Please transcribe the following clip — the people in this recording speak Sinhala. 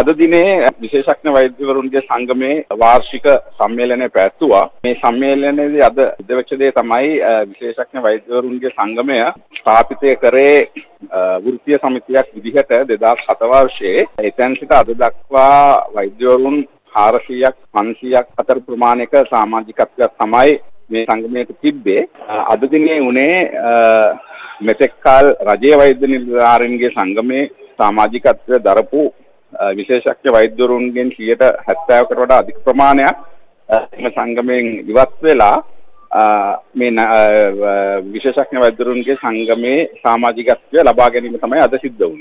අද දිනේ විශේෂඥ වෛද්‍යවරුන්ගේ සංගමේ වාර්ෂික සම්මේලනය පැවැත්තුවා. මේ සම්මේලනයේදී අද ඉදවෙච්ච දේ තමයි විශේෂඥ වෛද්‍යවරුන්ගේ සංගමය ස්ථාපිතය කරේ වෘත්තීය සමිතියක් විදිහට 2007 වර්ෂයේ එතෙන් සිට අද දක්වා වෛද්‍යවරුන් 400ක් 500ක් අතර ප්‍රමාණයක සමාජිකත්වයක් තමයි මේ සංගමයට තිබ්බේ. අද දිනේ උනේ මෙතෙක් කල රජයේ වෛද්‍ය නිලධාරීන්ගේ සංගමේ සමාජිකත්වය දරපු විශේෂඥ වෛද්‍යවරුන්ගෙන් 70කට වඩා අධික ප්‍රමාණයක් එම සංගමයෙන් ඉවත් වෙලා මේ විශේෂඥ වෛද්‍යවරුන්ගේ සංගමේ සමාජිකත්වය ලබා ගැනීම තමයි අද සිද්ධ වුනේ.